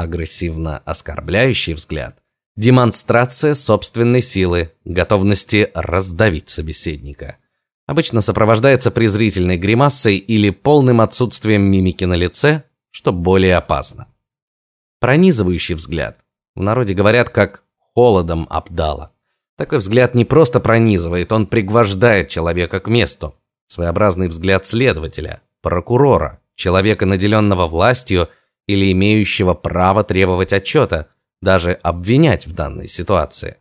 Агрессивно оскорбляющий взгляд демонстрация собственной силы, готовности раздавить собеседника. Обычно сопровождается презрительной гримасой или полным отсутствием мимики на лице, что более опасно. Пронизывающий взгляд. В народе говорят как холодом обдало. Такой взгляд не просто пронизывает, он пригвождает человека к месту. Своеобразный взгляд следователя, прокурора, человека, наделенного властью или имеющего право требовать отчета, даже обвинять в данной ситуации.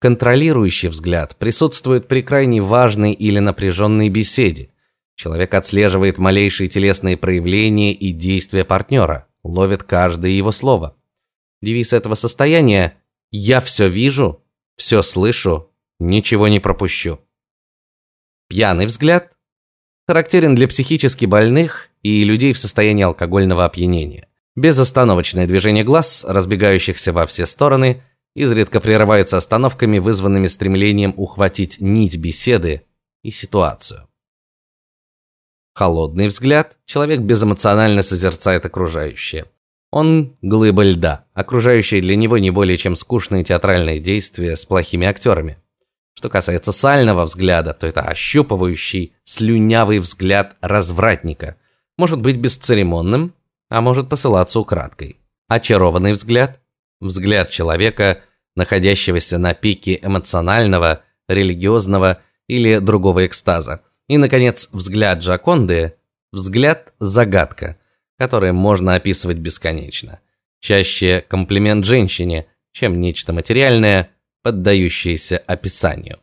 Контролирующий взгляд присутствует при крайне важной или напряженной беседе. Человек отслеживает малейшие телесные проявления и действия партнера, ловит каждое его слово. Девиз этого состояния я все вижу, все слышу, ничего не пропущу. Пьяный взгляд характерен для психически больных и людей в состоянии алкогольного опьянения. Безостановочное движение глаз, разбегающихся во все стороны, изредка прерывается остановками, вызванными стремлением ухватить нить беседы и ситуацию. Холодный взгляд человек безэмоционально созерцает окружающее. Он глыба льда, окружающее для него не более чем скучные театральные действия с плохими актерами. Что касается сального взгляда, то это ощупывающий, слюнявый взгляд развратника. Может быть бесцеремонным, а может посылаться украдкой. Очарованный взгляд взгляд человека, находящегося на пике эмоционального, религиозного или другого экстаза. И наконец, взгляд Джаконды взгляд загадка, который можно описывать бесконечно. Чаще комплимент женщине, чем нечто материальное, поддающееся описанию.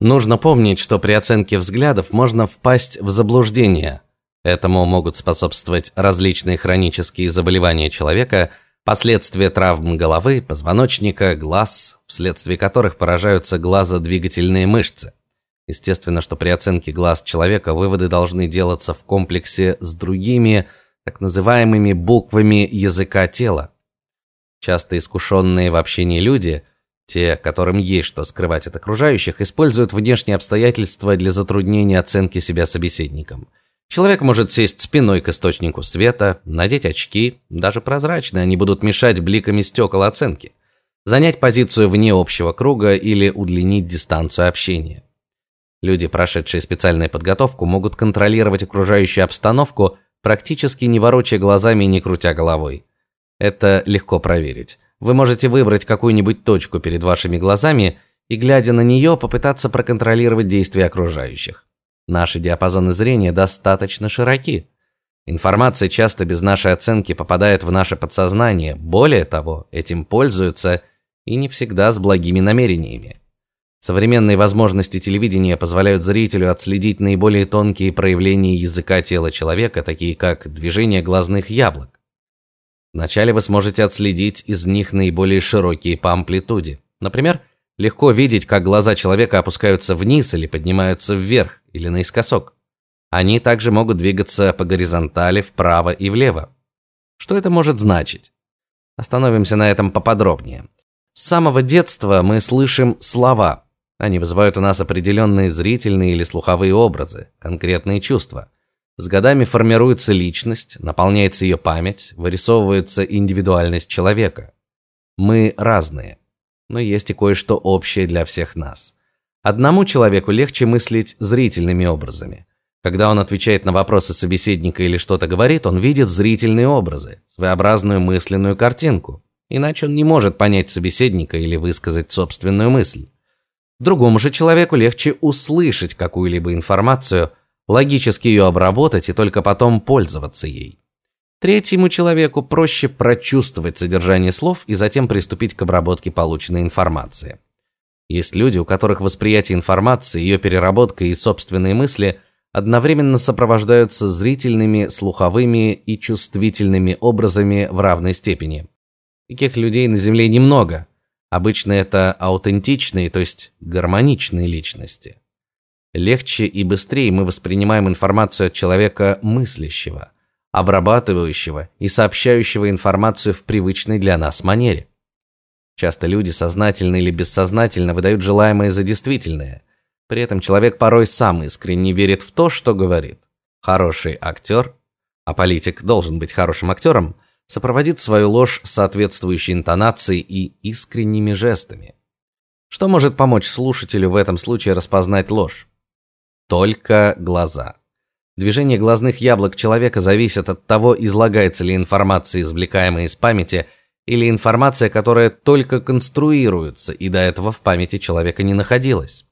Нужно помнить, что при оценке взглядов можно впасть в заблуждение, Этому могут способствовать различные хронические заболевания человека, последствия травм головы, позвоночника, глаз, вследствие которых поражаются глазодвигательные мышцы. Естественно, что при оценке глаз человека выводы должны делаться в комплексе с другими, так называемыми буквами языка тела. Часто искушенные в общении люди, те, которым есть что скрывать от окружающих, используют внешние обстоятельства для затруднения оценки себя собеседником – Человек может сесть спиной к источнику света, надеть очки, даже прозрачные, они будут мешать бликами стекол оценки, занять позицию вне общего круга или удлинить дистанцию общения. Люди, прошедшие специальную подготовку, могут контролировать окружающую обстановку, практически не ворочая глазами и не крутя головой. Это легко проверить. Вы можете выбрать какую-нибудь точку перед вашими глазами и глядя на нее, попытаться проконтролировать действия окружающих. Наши диапазоны зрения достаточно широки. Информация часто без нашей оценки попадает в наше подсознание. Более того, этим пользуются и не всегда с благими намерениями. Современные возможности телевидения позволяют зрителю отследить наиболее тонкие проявления языка тела человека, такие как движение глазных яблок. Вначале вы сможете отследить из них наиболее широкие по амплитуде. Например, легко видеть, как глаза человека опускаются вниз или поднимаются вверх, или наискосок. Они также могут двигаться по горизонтали вправо и влево. Что это может значить? Остановимся на этом поподробнее. С самого детства мы слышим слова. Они вызывают у нас определенные зрительные или слуховые образы, конкретные чувства. С годами формируется личность, наполняется ее память, вырисовывается индивидуальность человека. Мы разные, но есть и кое-что общее для всех нас. Одному человеку легче мыслить зрительными образами. Когда он отвечает на вопросы собеседника или что-то говорит, он видит зрительные образы, своеобразную мысленную картинку. Иначе он не может понять собеседника или высказать собственную мысль. Другому же человеку легче услышать какую-либо информацию, логически ее обработать и только потом пользоваться ей. Третьему человеку проще прочувствовать содержание слов и затем приступить к обработке полученной информации. Есть люди, у которых восприятие информации, ее переработка и собственные мысли одновременно сопровождаются зрительными, слуховыми и чувствительными образами в равной степени. Таких людей на земле немного. Обычно это аутентичные, то есть гармоничные личности. Легче и быстрее мы воспринимаем информацию от человека мыслящего, обрабатывающего и сообщающего информацию в привычной для нас манере. Часто люди сознательно или бессознательно выдают желаемое за действительное. При этом человек порой сам искренне верит в то, что говорит. Хороший актер, а политик должен быть хорошим актером, сопроводит свою ложь соответствующей интонацией и искренними жестами. Что может помочь слушателю в этом случае распознать ложь? Только глаза. Движение глазных яблок человека зависит от того, излагается ли информация, извлекаемая из памяти, или информация, которая только конструируется и до этого в памяти человека не находилась.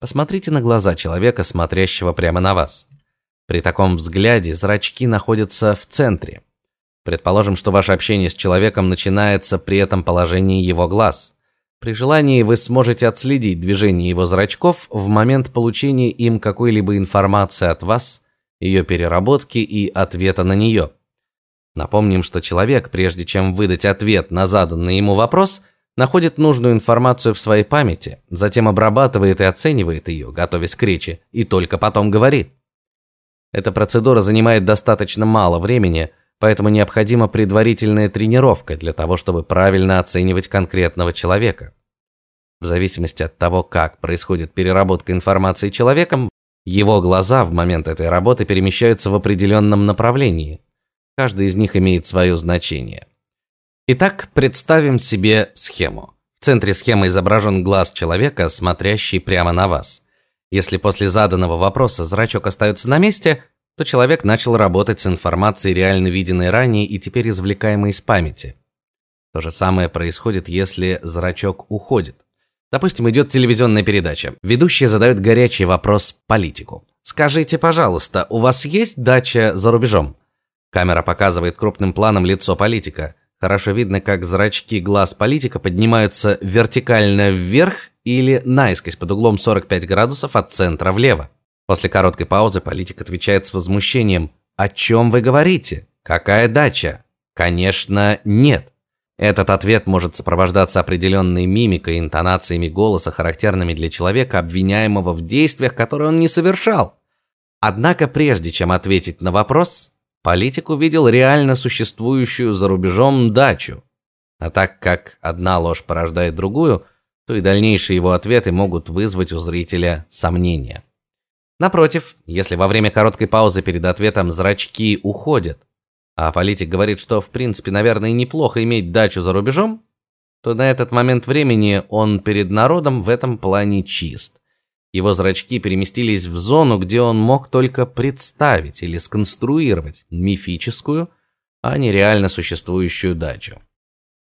Посмотрите на глаза человека, смотрящего прямо на вас. При таком взгляде зрачки находятся в центре. Предположим, что ваше общение с человеком начинается при этом положении его глаз. При желании вы сможете отследить движение его зрачков в момент получения им какой-либо информации от вас ее переработки и ответа на нее. Напомним, что человек, прежде чем выдать ответ на заданный ему вопрос, находит нужную информацию в своей памяти, затем обрабатывает и оценивает ее, готовясь к речи, и только потом говорит. Эта процедура занимает достаточно мало времени, поэтому необходима предварительная тренировка для того, чтобы правильно оценивать конкретного человека. В зависимости от того, как происходит переработка информации человеком, его глаза в момент этой работы перемещаются в определенном направлении. Каждый из них имеет свое значение. Итак, представим себе схему. В центре схемы изображен глаз человека, смотрящий прямо на вас. Если после заданного вопроса зрачок остается на месте, то человек начал работать с информацией, реально виденной ранее и теперь извлекаемой из памяти. То же самое происходит, если зрачок уходит. Допустим, идет телевизионная передача. Ведущий задает горячий вопрос политику. Скажите, пожалуйста, у вас есть дача за рубежом? Камера показывает крупным планом лицо политика. Хорошо видно, как зрачки глаз политика поднимаются вертикально вверх или наискось под углом 45 градусов от центра влево. После короткой паузы политик отвечает с возмущением: "О чем вы говорите? Какая дача?" "Конечно, нет". Этот ответ может сопровождаться определенной мимикой и интонациями голоса, характерными для человека, обвиняемого в действиях, которые он не совершал. Однако прежде чем ответить на вопрос, политик увидел реально существующую за рубежом дачу. А так как одна ложь порождает другую, то и дальнейшие его ответы могут вызвать у зрителя сомнения. Напротив, если во время короткой паузы перед ответом зрачки уходят, а политик говорит, что в принципе, наверное, неплохо иметь дачу за рубежом, то на этот момент времени он перед народом в этом плане чист. Его зрачки переместились в зону, где он мог только представить или сконструировать мифическую, а не реально существующую дачу.